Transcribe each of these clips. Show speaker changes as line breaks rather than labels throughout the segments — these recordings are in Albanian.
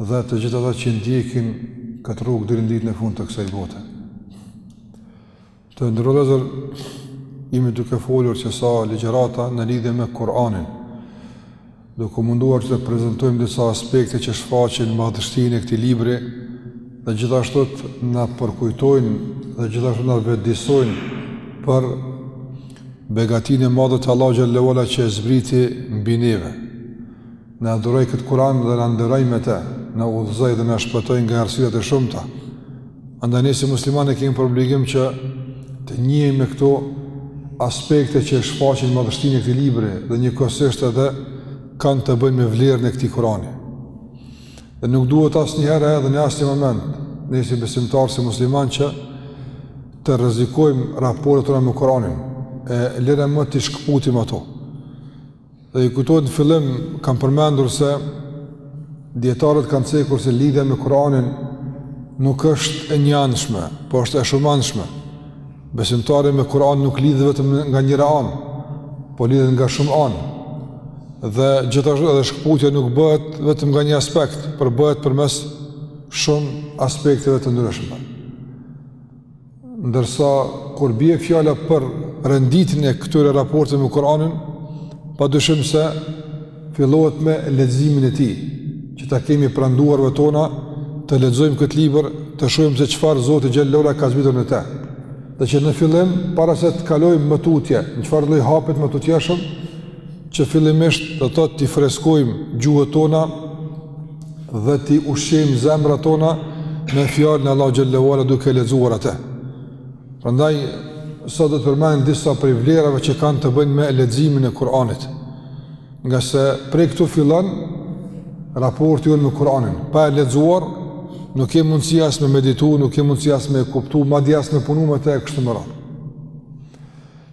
Dhe të gjithë ata që ndjekin këtë rrugë deri në ditën e fundit të kësaj bote. Të nderuar vëllezër jemi duke folur qe sa ligjërata në lidhje me Kur'anin. Duke u munduar që të prezantojmë disa aspekte që shfaqin madhështinë e këtij libri dhe gjithashtu na përkujtojnë dhe gjithashtu na vetëdijsojnë për begatinë e madhe të Allahut xhelle ue ala që e zbriti mbi neve. Na dhuroi këtë Kur'an dhe na nderoi me të, na udhëzoi dhe na shpëtoi nga errësirat e shumta. Andaj ne si muslimanë kemi për obligim që të njihemi me këto aspekte që shfaqin madhështinë e këtij libri dhe njëkohësisht edhe kanë të bëjnë me vlerën e këtij Kur'ani. Dhe nuk duhet asnjëherë edhe në asnjë moment ne si besimtarë si muslimanë që të rrezikojmë raportet tona me Kur'anin e lëre më t'i shkëputim ato. Dhe ju kujtohet në fillim kam përmendur se dietarët kanë cekur se lidhja me Kur'anin nuk është e njëanshme, por është e shumëanshme. Besimtari me Kur'an nuk lidhet vetëm nga njëra anë, por lidhet nga shumë anë. Dhe gjithashtu edhe shkëputja nuk bëhet vetëm nga një aspekt, por bëhet përmes shumë aspekteve të ndryshme. Ndërsa kur bie fjala për renditjen e këtyre raporteve me Kur'anin, padyshim se fillohet me leximin e tij, që ta kemi pranë duarve tona, të lexojmë këtë libër, të shohim se çfarë Zoti xhelle ue ala ka zbritur në të. Dhe që në fillim, para se të kalojmë më tutje, në çfarë lloj hapi të më tutjeshëm, që fillimisht do të thotë t'i freskojmë gjuhët tona, dhe t'i ushqejmë zemrat tona me fjalën e Allahut xhelle ue ala duke e lexuar atë. Prandaj sot do të përmend disa prej vlerave që kanë të bëjnë me leximin e Kuranit. Ngase prej këtu fillon raporti jonë me Kuranin. Pa e lexuar nuk ke mundësi as me meditu, nuk ke mundësi as me kuptu, madje as me punu me të e kështu me radhë.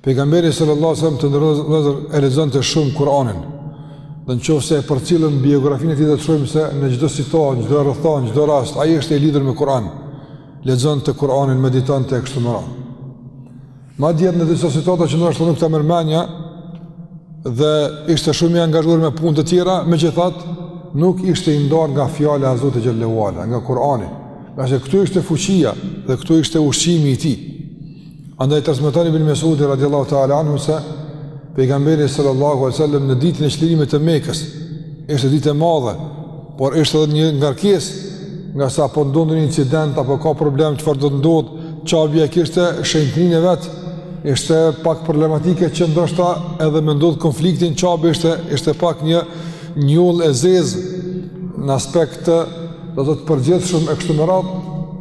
Pejgamberi sallallahu alajhi wasallam të nderuar vëllezër e lexonte shumë Kur'anin. Dhe nëse e përcjellim biografinë e tij do të shohim se në çdo situatë, çdo rrethanë, çdo rast ai ishte i lidhur me Kur'an. Lexonte Kur'anin, meditonte kështu me radhë. Madje në disa situata që ndoshta nuk ta merr mendja dhe ishte shumë i angazhuar me punë të tjera, megjithatë nuk ishte i ndarë nga fjala e Zotit xhelle ue ala, nga Kur'ani. Ngase këtu ishte fuqia dhe këtu ishte ushqimi i tij. Andaj transmeton Ibn Mesudi radiallahu ta'ala anhu se pejgamberi sallallahu alaihi wasallam në ditën e çlirimit të Mekës ishte ditë e madhe, por ishte edhe një ngarkesë ngase po ndodh një incident apo ka problem çfarë do të ndodh, Qabja e kishte shenjtërinë e vet, ishte pak problematike që ndoshta edhe me ndodh konflikti në Qabe ishte ishte pak një njollë e zezë në aspekt do të thotë të përgjithshëm e kështu me radhë,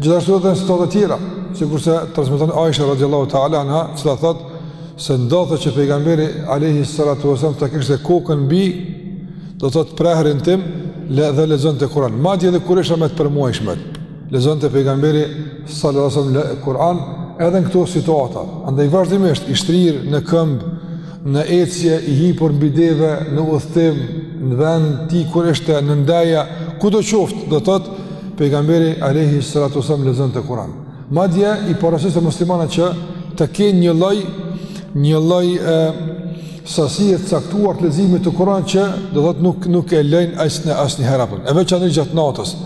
Gjithashtu edhe në situata të tjera, sikurse transmeton Aisha radhiyallahu ta'ala anha, e cila thot se ndodhte që pejgamberi alayhi salatu wasallam ta kishte kokën mbi do të thot prehrin tim edhe lexonte Kur'an. Madje edhe kur isha me të përmuajshme, lexonte pejgamberi sallallahu alaihi wasallam Kur'an edhe në këto situata. Andaj vazhdimisht i shtrir në këmbë në ecje i hipur mbi deve në udhëtim në vend të tij kur ishte në ndeja kudo qoftë do thot pejgamberi alayhi salatu wasallam lexonte Kur'an madje i porosiste muslimanët që të kenë një lloj një lloj sasie të caktuar të leximit të Kur'anit që do thot nuk nuk e lënë asnjë asnjëherë apo e veçanërisht gjatë natës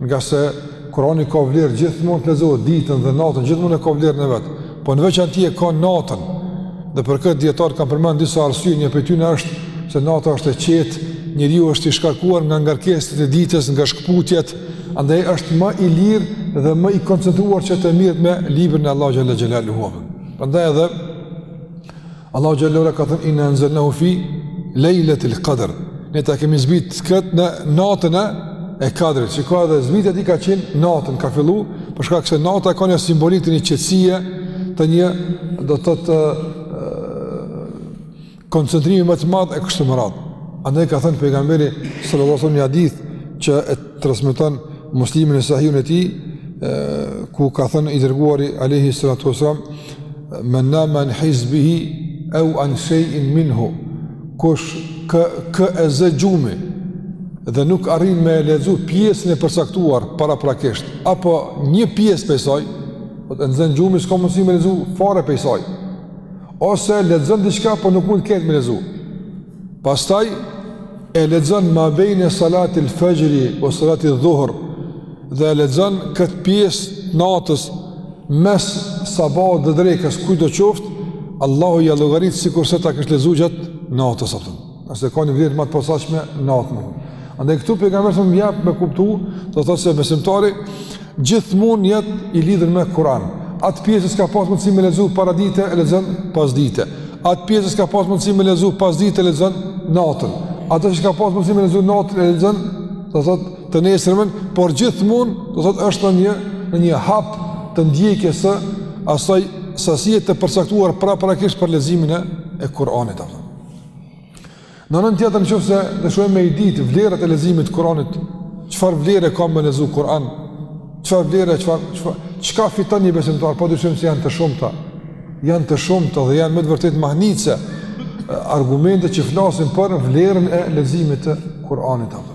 Ngase Kurani ka vlerë gjithmonë të lexohet ditën dhe natën, gjithmonë e ka vlerën e vet. Po në veçanti e ka natën. Dhe për këtë dijetarët kanë përmend disa arsye, një prej tyre është se nata është e qetë, njeriu është i shkarkuar nga ngarkesat e ditës, nga shkëputjet, andaj është më i lirë dhe më i koncentruar që të merret me librin e Allahut xhalla xhelaluhu. Prandaj edhe Allahu xhallahu ka thënë inna anzalnahu fi lejletil qadr. Ne ta kemi zbrit kët në natën e kadrit. Çka edhe zbritja e tij ka qenë natën, ka fillu, për shkak se nata ka një simbolikë të një qetësie, të një do të thotë koncentrimi më të madh e kështu me radhë. Andaj ka thënë pejgamberi sallallahu alaihi wasallam një hadith që e Transmeton Muslimi në Sahihun e tij ku ka thënë i dërguari alayhi salatu wasalam men nama an hizbihi aw an shay'in minhu kush kë e zë gjumi dhe nuk arrin me lexu pjesën e përcaktuar paraprakisht apo një pjesë prej saj do të e nxën gjumi s'ka mundësi me lexu fare prej saj ose lexon diçka po nuk mundet krejt me lexu pastaj e lexon ma bejne salatil fejri ue salati dhuhr dhe e lexon këtë pjesë natës mes sabahut dhe drekës kurdo qoftë Allahu ia llogarit sikurse ta kishte lexu gjatë natës do thotë se ka një vlerë ma të posaçme natën andaj këtu pejgamberi alejhi selam jep me kuptu do thotë se besimtari gjithmonë jetë i lidhun me Kur'an. Atë pjesë s'ka pas mundësi me lexu para dite e lexon pas dite. Atë pjesë s'ka pas mundësi me lexu pas dite e lexon natën. Atë që ka pas mundësi me lexu natën e lexon, do thotë të nesërmen, por gjithmonë do thotë është në një në një hap të ndjekjes së asaj sasie të përcaktuar paraprakisht për leximin e Kur'anit apo. Në anën tjetër nëse dëshirojmë me i ditë vlerat e leximit të Kuranit, çfarë vlere ka me lexu Kur'an? Çfarë vlere, çfarë çka fiton një besimtar? Pa dyshim se janë të shumta. Janë të shumta dhe janë me të vërtetë mahnitëse argumente që flasin për vlerën e leximit të Kuranit apo.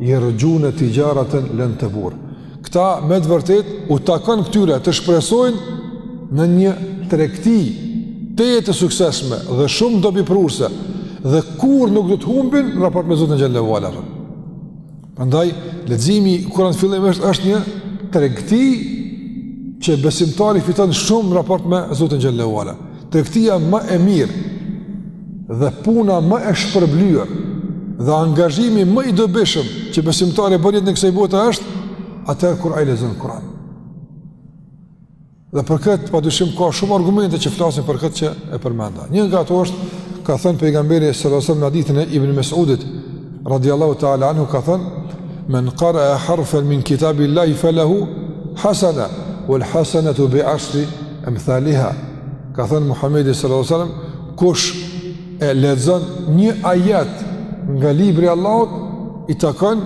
jerxhune tixhareten len tebur. Këta, me të vërtet, u takon këtyre të shpresojnë në një tregti tejet të suksesshme dhe shumë dobiprurëse dhe kurrë nuk do të humbin në raport me Zotin xhelle ve ala. Prandaj, leximi i Kur'anit fillimisht është një tregti që besimtari fiton shumë në raport me Zotin xhelle ve ala. Tregtia më e mirë dhe puna më e shpërblyer dhe angazhimi më i dobishëm që besimtari bën në jetën e kësaj bote është atëherë kur ai lexon Kur'an. Dhe për këtë padyshim ka shumë argumente që flasin për këtë që e përmenda. Një nga ato është ka thënë pejgamberi sallallahu alajhi wasallam në hadithin e Ibn Mesudit radhiyallahu ta'ala anhu ka thënë men qara'a harfan min kitabillahi falahu hasana wal hasanatu bi ashri emthaliha ka thënë Muhamedi sallallahu alaihi wasallam kush e lexon një ajet nga libri i Allahut i takon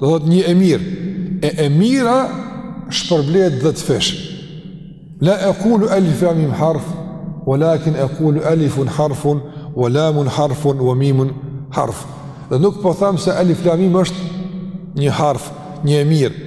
do thot një e mirë e e mira shpërblet 10 fish la aqulu alif lam mim harf walakin aqulu alifun harfun wa lamun harfun wa mimun harf dhe nuk po them se alif lam mim është një harf një e mirë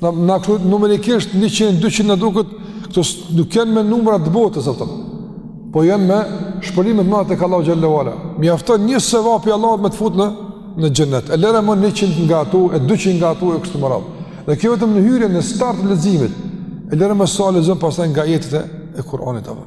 Na na këtu numerikisht 100 200 na duket këto nuk janë me numra të botës ato. Po janë me shpërblimet tek Allahu xhelle ve ala. Mjafton një sevap i Allahut me të fut në në xhenet. E lëre më 100 nga ato e 200 nga ato e kështu me radhë. Dhe kjo vetëm në hyrje, në start të leximit. E lëre më sa lexon pastaj nga ajetet e Kur'anit apo.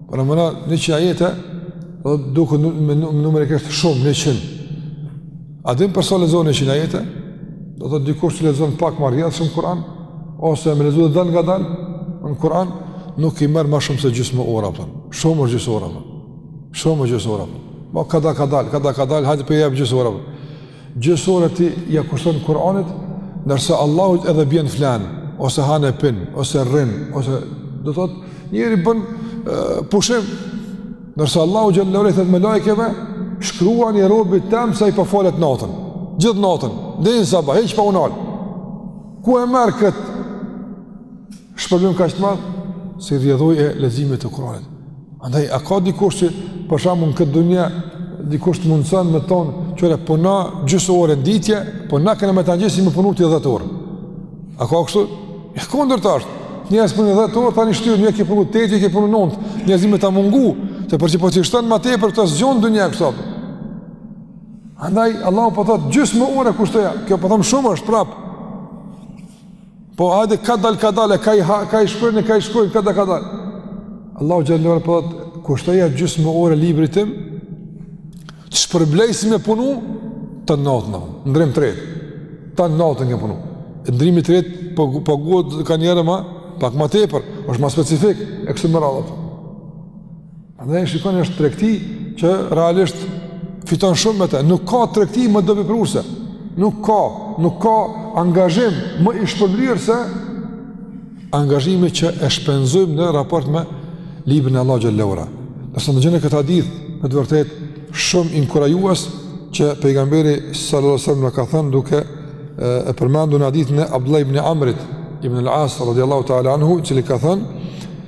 Në mëna, në që ajete, dhe duke në, në, në, në numër e kështë shumë, në qënë. A dhe në përsa lezon në qënë ajete, dhe të dikush që lezon pak marrë rrëtë shumë Kur'an, ose e me lezon dhe dhe nga dalë në Kur'an, nuk i merë ma shumë se gjysë më ora, pëtën. shumë është gjysë ora, pëtën. shumë është gjysë ora. Pëtën. Ma kada ka dalë, kada ka dalë, hajtë për jepë gjysë ora. Pëtën. Gjys ore ti ja kushton Kur'anit, ndërsa Allahu edhe bjen flen, ose han e pin, ose rrin, ose do të thotë njeri bën pushim, ndërsa Allahu xhele ue ala thot melaikeve, shkruani robit tem se ai po falet natën. Gjithë natën, deri në sabah, hiç pa u nal. Ku e merr kët? Shpërblim kaq të madh, si rrjedhojë e leximit të Kuranit. Andaj, a ka dikush që, për shembull në këtë dunja, dikush të mundëson me thonë, qëre, puno gjysë ore n'ditë, po na kena me të njeh si me punu ti dhetë orë. A ka kështu? E kundërta ashtë. Njerës punon dhetë orë, ta një shtyrë, një ke punu tetë, ke punu nëntë, njerës i me të mungu, të për që po që i shtënë ma tepër këta zgjonë dunja e kështu. Andaj, Allahu po thotë, gjysmë ore kushtoja, kjo po thomë shumë është prapë, Po hajde kadal kadal, ka i ka i shkruajnë, ka i shkruajnë kadal kadal. Allahu xhele ue ala po thot kushtoja gjysmë ore librit tim. Të shpërblej si me punu tan natën, ndrrim të tretë. Tan natën ke punu. Ndrrimi i tretë po paguhet kanjëherë ma pak ma tepër, është ma specifik e kështu me radhë. Andaj shikoni është tregti që realisht fiton shumë me të. Nuk ka tregti më dobiprurëse. Nuk ka, nuk ka angazhim më i shpërblyer se angazhimi që e shpenzojmë në raport me librin e Allahut xhele ue ala. Ndërsa ndëgjoni këtë hadith, me të vërtet shumë inkurajues që pejgamberi sallallahu alajhi wasallam ka thënë duke e përmendur në hadithin e Abdullah ibn Amrit ibn al-As radhiyallahu ta'ala anhu, i cili ka thënë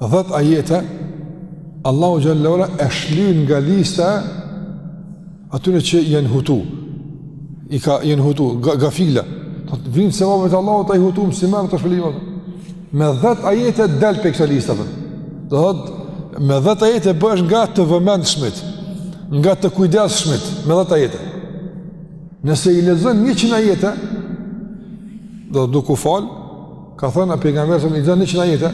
10 ajete Allahu xhele ue ala e shlyn nga lista e atyre që janë hutu i ka janë hutu gafila do të vijnë se vëvet Allahu ta i hutu si më të shpëlimë me 10 ajete del pej kësaj liste do thot me 10 ajete bëhesh nga të vëmendshmit nga të kujdesshmit me 10 ajete nëse i lexon 100 ajete do të thot duke u fal Ka thënë e pejgamberi se me i lexon njëqind ajete.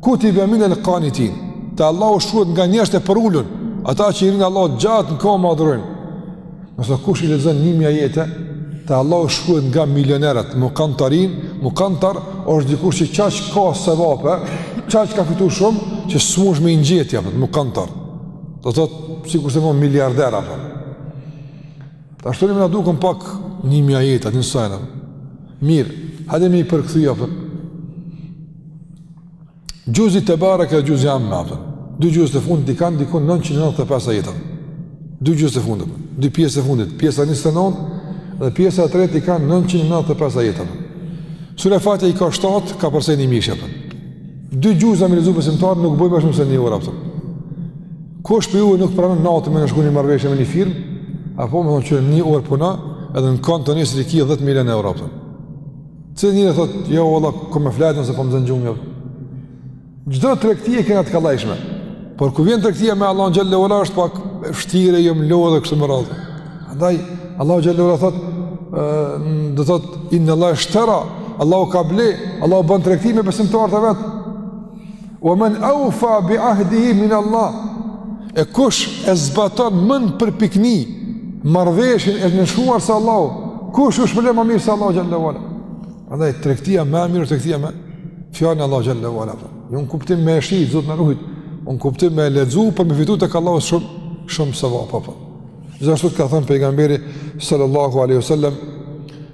Kutiba min al-qanitin. Te Allahu shkruhet nga njerëz të përulur, ata që i rrin Allahut gjatë në komë, adhurojn. Ndërsa kush i lexon një mijë ajete, te Allahu shkruhet nga milionerët, muqantarin, muqantar është dikush që qaq ka sevape, qaq ka fitu shumë që s'mush me i njeh apo muqantar. Do thot sikur të thonë miliarder apo. Tash tani na duken pak një mijë ajete, atë një sajnë. Mirë, hajde me i përkthy, a kupton. Xhuzi Tebareke, xhuzi Amme, a kupton. Dy xhuzet e fundit i kanë diku 995 ajete. Dy xhuzet e fundit, dy pjesët e fundit. Pjesa 29 dhe pjesa 30 i kanë 995 ajete. Sure Fatiha i ka 7, kapërcen një mijshin, a kupton. Dy xhuza me i lexu besimtari nuk bën më shumë se një orë, a kupton. Kush prej jush nuk pranon natën me nënshkru një marrëveshje me një firmë, apo me thonë që një orë punë, edhe në konto nesër i ki 10 milion euro, a kupton. Cili njeri thotë, jo, vallah, kom me fjetë se po më zën gjumi, jo. Çdo tregti e kena të kollajshme, por kur vjen tregtia me Allahun xhelle ve ala, është pak shtirë, jom lodhë, kështu me radhë. Andaj, Allahu xhelle ve ala thotë, dhe thotë, innallahe shtera, Allahu ka ble, Allahu bën tregti me besimtarët e vet, Wa men awfa bi ahdihi min Allah. E kush e zbaton më në përpikni marrëveshjen e nënshkruar se Allahu, kush është më i mirë se Allahu xhelle ve ala. Andaj tregtia më e mirë tregtia me fjalën e Allahut xhelle ve ala. Jo në kuptim me e shit, Zot na ruajt. Në kuptim me lexu për me fitu tek Allahu shumë shumë sevap apo. Gjithashtu ka thënë pejgamberi sallallahu alaihi wasallam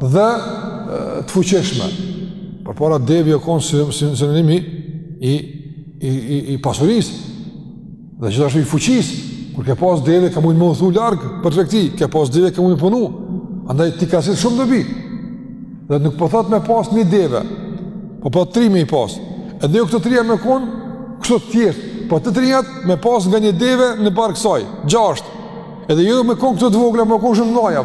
dhe të fuqishme. Përpara deveja u konë si, si, sinonimi i, i, i, i pasurisë dhe gjithashtu i fuqisë kur ke pas deve ke mund me udhtu larg për tregti, ke pas deve ke mund me punu andaj t'i ka sjellë shumë dobi dhe nuk po thot me pas një deve po po tri me i pas edhe jo këto trija me konë kështu të thjeshta, po të trijat me pas nga një deve në bark të saj, gjashtë, edhe jo me konë këto të vogla, me konë shumë t'mdhaja,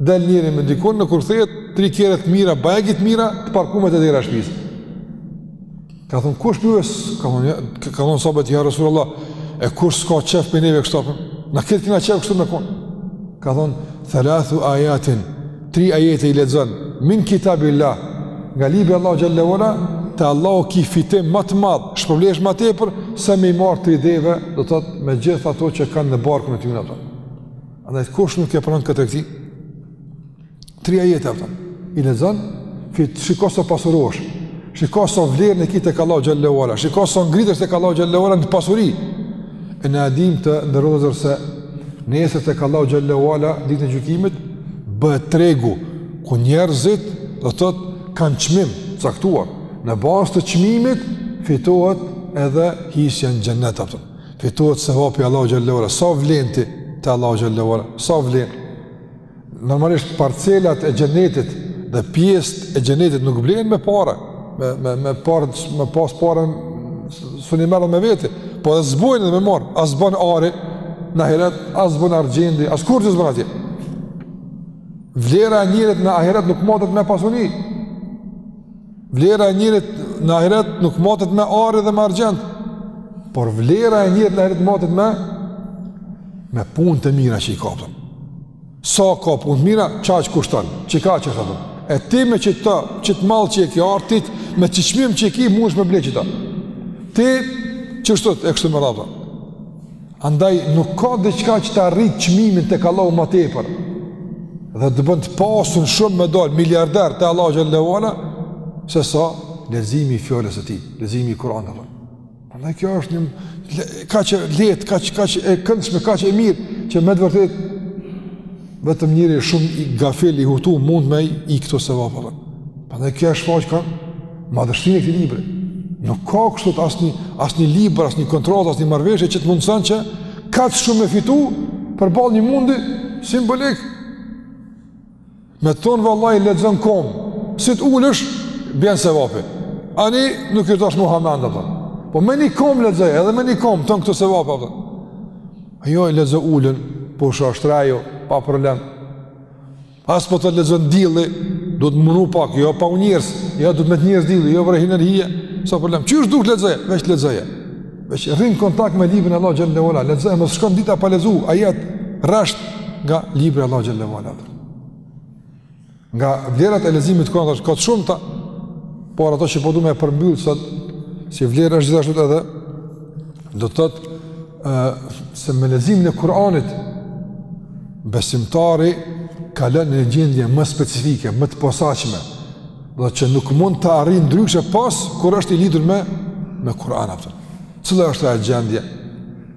del njeri me dikun, në kur thejet, tri kerre t'mira, bajagi t'mira, të parkume te dera e shpisë. Ka thonë, kush prej jush, ka thonë, ja, kanë thonë sahabët, ja Rasul Allah, e kush s'ka qef prej neve kështu apo, na krejt kina qef kështu me konë. Ka thonë, thalathu ajatin, tri ajete i lexon, min kitabilah, nga libri i Allahut xhelle ve ala, te Allahu ki fitim më të madh, shpërblehesh më tepër, se me i marrë tri deve, do të thotë, me gjithë ato që kanë në barkun e tyne Andaj kush nuk e pranon këtë tregti. Tri ajete a kupton. I lexon, shiko sa pasurohesh. Shiko sa vlerë e ki tek Allahu xhelle ve ala. Shiko sa ngritesh tek Allahu xhelle ve ala në pasuri. E na e dimë të nderuar vëllezër se nesër tek Allahu xhelle ve ala ditën e gjykimit bëhet tregu ku njerëzit do të thotë kanë çmim caktuar. Në bazë të çmimit fitohet edhe hisja në xhennet a kupton. Fitohet sevapi Allahu xhelle ve ala, sa vlen ti te Allahu xhelle ve ala, sa vlen. Normalisht parcelat e xhenetit dhe pjesët e xhenetit nuk blehen me pare, me, me, me, par, me pas pare s'un i merr me veti, po edhe s'bojnë edhe me i marrë, as bon ari në ahiret, as bon argjendi, askurgjë s'bon atje. Vlera e njerit në ahiret nuk matet me pasuni. Vlera e njerit në ahiret nuk matet me ari dhe me argjend, por vlera e njerit në ahiret matet me me punë të mira që i ka përën. Sa ka punë të mira, qaq kushton, qikaq E ti me qit, qit mal që e ki arit, me qit çmim që e ki, mundesh me ble qita. Ti, që e kështu më rrata. Andaj nuk ka diçka që ta rrit çmimin tek Allahu ma tepër dhe të bën të pasun shumë me dal miliardar te Allahu xhelle ue ala se sa leximi i fjalës së tij, leximi i Kuranit. Andaj kjo është një kaq e lehtë, kaq kaq e këndshme, kaq e mirë që me të vërtetë Vetëm njeri shumë gafil i hutu mund me i këto sevape. Prandaj kjo është, paska madhështinë e këtij libri. Nuk ka kështu asnjë, asnjë libër, asnjë kontratë, asnjë marrëveshje që të mundëson që kaq shumë me fitu përballë një mundi simbolik. Me thonë vallahi lexon n'komë, si të ulesh, bjen sevapi. Ani nuk iu dasht mu hamend, po me një komë lexoje, edhe me një komë, tonë këto sevape. Jo e lexo ulun, po shtriju pa problem. As po të lexon dilli, duhet mundu pak, jo pa unjers, jo duhet me të njerëz dilli, jo vre energjia, s'ka problem. Qysh dush lexoje, veç lexoje. Veç rri n'kontakt me librin e Allahut xhelle ue ala, lexoje mos t'shkon dita pa lexu, ajet rresht nga libri i Allahut xhelle ue ala. Nga vlerat e leximit të Kur'anit ka të shumta, por atë që po du me e përmbyll sot si vlerë është gjithashtu edhe do të thotë ë se me leximin e Kur'anit besimtari kalon në një gjendje më specifike, më të posaçme, që nuk mund ta arrijë ndryshe pos kur është i lidhur me me Kur'anin. Cila është ajo gjendje?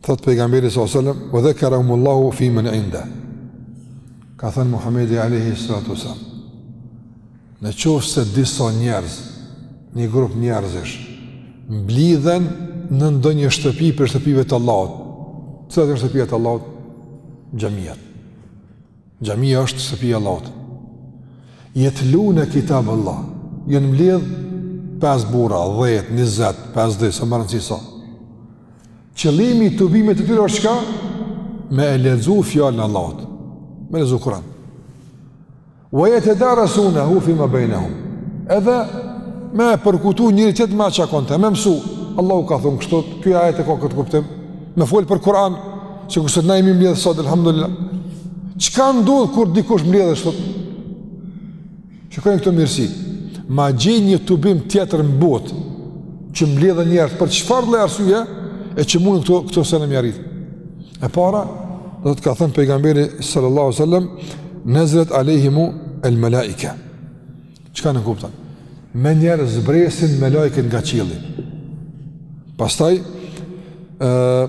Thot pejgamberi sallallahu alaihi wasallam, "Wa dhakarahumullahu fi man inda." Ka thënë Muhamedi alaihi salatu wasallam, "Në qoftë se disa njerëz, një grup njerëzish, mblidhen në ndonjë shtëpi prej shtëpive të Allahut. Cilat janë shtëpitë e Allahut? Xhamiat. Xhamia është shtëpi e Allahut. Jetluna kitab Allah. Janë mbledhë 5 burra, 10, 20, 50, s'ka rëndësi sa. Qëllimi i tubimit të tyre është çka? Me e lexu fjalën e Allahut. Me lexu Kur'an. Wa yatadarasuna hu fi ma bainahum. Edhe me përkujtu njëri-tjetrin me atë çka ka n'ta, me mësu. Allahu ka thënë kështu, ky ajet e ka këtë kuptim. Me fol për Kur'an, sikurse na jemi mbledhur sot alhamdulillah. Çka ndodh kur dikush mbledhet sot? Shikoni këto mirësi. Ma gjej një tubim tjetër në botë që mbledhen njerëz për çfarë lloj arsye e që munden këto këto sene me i arrit. E para, do thotë ka thënë pejgamberi sallallahu alajhi wasallam, "Nazalat alejhim el malaika." Çka nënkupton? Menjëherë zbresin melaiket nga qielli. Pastaj, ë,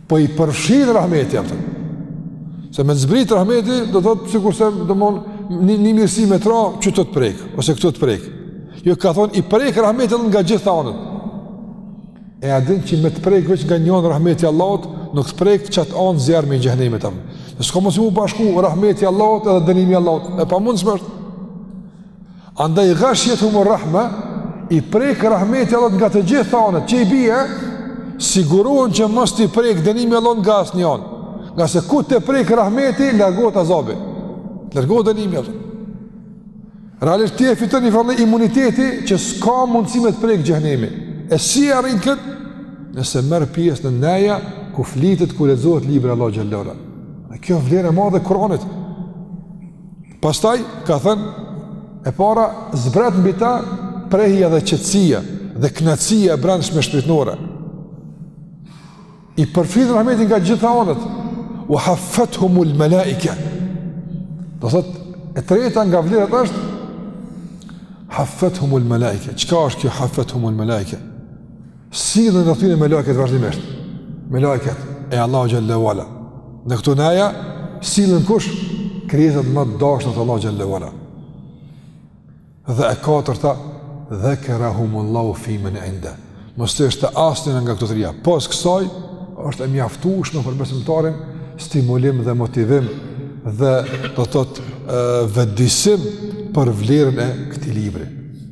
Po i përfshin rahmeti ata. Se me t'zbrit rahmeti do të thotë sikurse domethënë një, një mirësi me t'ra qaty të prek ose këtu të prek. Jo ka thonë i prek rahmeti i Allahut nga gjithë anët. E a din që me të prek veç nga një anë rahmeti i Allahut, nuk të prek qat anë zjarrmi i xhehenemit atë. E s'ka mundësi m'u bashku rahmeti i Allahut edhe dënimi i Allahut. E pamundshme është. Andaj ghashiyathumur rahma i prek rahmeti i Allahut nga të gjitha anët, që i bie, sigurohen që mos t'i prek dënimi i Allahut nga asnjë anë, ngase ku të prek rahmeti, largohet azabi, largohet dënimi i Allahut. Realisht ti e fitën një farë lloj imuniteti që s'ka mundësi me të prek xhehenemi, e si e arrin këtë, nëse merr pjesë në neja, ku flitet, ku lexohet libri i Allahut xhelle ve ala. Kjo vlerë e madhe e Kur'anit, Pastaj ka thënë e para zbret mbi ta prehja dhe qetësia dhe kënaqësia e brendshme shpirtënore. I përfshin rahmeti nga gjitha anët. Wa hafathumul malaika. Do thotë e treta nga vlerat është hafathumul malaika. Çka është kjo hafathumul malaika? Sillen rreth tyne melaiket vazhdimisht. Melaiket e Allahut xhelle ve ala. Në këto neja sillen kush krijesat më të dashura të Allahut xhelle ve ala. Dhe e katërta dhakarahumullahu fi man inda. Mos t'ishte asnjëra nga këto tria, pos kësaj është e mjaftueshme për besimtarin stimulim dhe motivim dhe do të thotë vetëdisim për vlerën e këtij libri.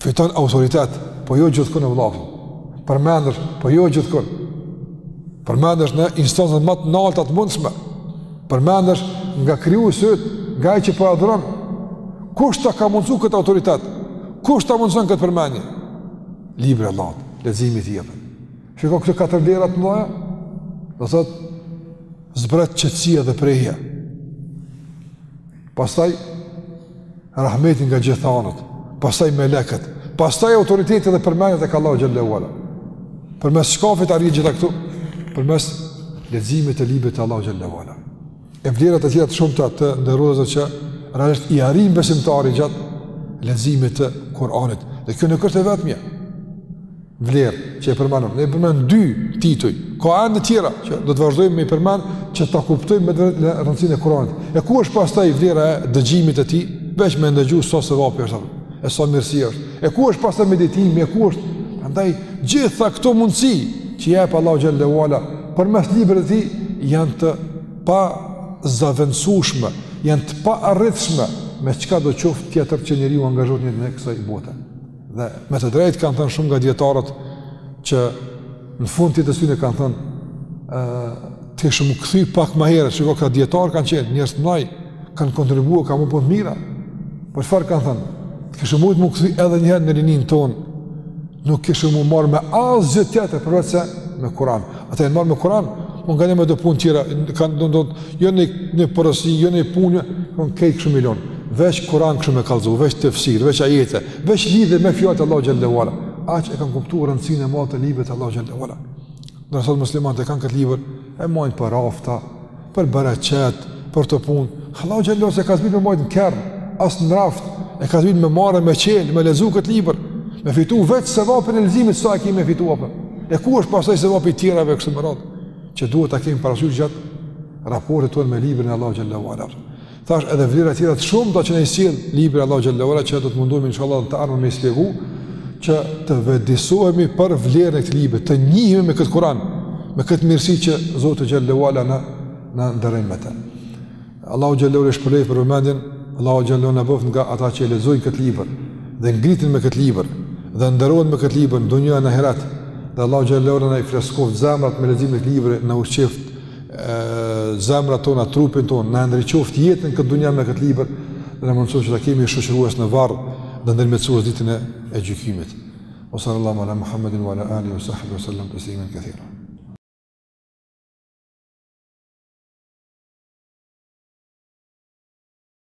Fiton autoritet, po jo gjithkund e vëllafë. Përmendesh, po jo gjithkund. Përmendesh në instancën ma të naltë të mundshme. Përmendesh nga krijuesi, nga ai që po e adhuron. Kush ta ka mundsu këtë autoritet? Kush ta mundson këtë përmendje? Libri i Allahut, leximi i tij. Shiko këto katër vlera të mëdha. Do thotë zbret qetësia dhe prehja. Pastaj rahmeti nga gjitha anët, pastaj meleket, pastaj autoriteti dhe përmendja tek Allahu xhelle ve ala. Përmes çkafit arrihen gjitha këto, përmes leximit të librit të Allahut xhelle ve ala. E vlerët e tjera të shumta të nderuar që realisht i arrin besimtari gjatë leximit të Kur'anit. Dhe kjo nuk është e vetmja. vlerë që e përmendëm. Ne përmendëm dy tituj. Ka edhe të tjera që do të vazhdojmë me i përmend që ta kuptojmë me të vërtetë rëndësinë e Kuranit. E ku është pastaj vlera e dëgjimit të tij? Veç me ndëgju sa sevapi është atë. E sa mirësi është. E ku është pastaj meditimi? E ku është? Prandaj gjitha këto mundësi që jep Allahu xhelle ve ala përmes librit të tij janë të pazavendësueshme, janë të paarritshme me çka do të qoftë tjetër që njeriu angazhohet në këso bote. Dhe me të drejtë kanë thënë shumë nga dijetarët që në fund të jetës tyne kanë thënë të kishim u kthy pak ma herët, shiko këta dijetarë kanë qenë, njerëz të mdhaj, kanë kontribu, kanë bo punë të mira. Por çfarë kanë thënë, të kishim mujtë m'u kthy edhe njëherë në rininë tonë, nuk kishim u marrë me asgjë tjetër, përveç se me Kur'an. Ata janë marrë me Kur'an, po kanë bo edhe do punë tjera, kanë bo jo në porosi, jo në punë, i kishim lon. Veç Kur'an kishim kallzu, veç tefsir, veç ajete, veç lidhje me fjalët e Allahut xhelle ve ala. Aq e kanë kuptuar rëndësinë e madhe të librit të Allahut xhelle ve ala. Ndërsa sot muslimanët e kanë këtë libër, e majnë për rafta, për bereqet, për do punë, Allahu xhelle s'e ka zbrit me majtë në kerr, as në raft, e ka zbrit me marrë, me çelë, me lexu këtë libër, me fitu veç sevapin e leximit, sa e kemi me fitu apo, e ku është pastaj sevapi i tjerave kështu me radhë, që duhet ta kemi parasysh gjatë raportit tonë me librin e Allahut xhelle ve ala. Thash edhe vlera tjera të shumta që na i sjell libri i Allahut xhelle ve ala që do të mundohemi inshallah të arrijmë me i shpjegu që të vetëdijesohemi për vlerën e këtij libri, të njihemi me këtë Kur'an, me këtë mirësi që Zoti xhelle ve ala na nderon me të. Allahu xhelle ve ala ju shpërbleftë për vëmendjen, Allahu xhelle ve ala na bëftë nga ata që lexojnë këtë libër dhe ngriten me këtë libër dhe nderohen me këtë libër në dunja e ahiret. Dhe Allahu xhelle ve ala na i freskoftë zemrat me leximin e këtij libri, na ushqeftë zemrat tona, trupin tonë, na ndriçoftë jetën në këtë dunja me këtë libër dhe na mundësoftë që ta kemi shoqërues në varr dhe ndërmjetësues ditën e, e gjykimit. Wa sallallahu ala Muhammedin wa ala alihi wa sahbihi wa sallam teslimen kethira.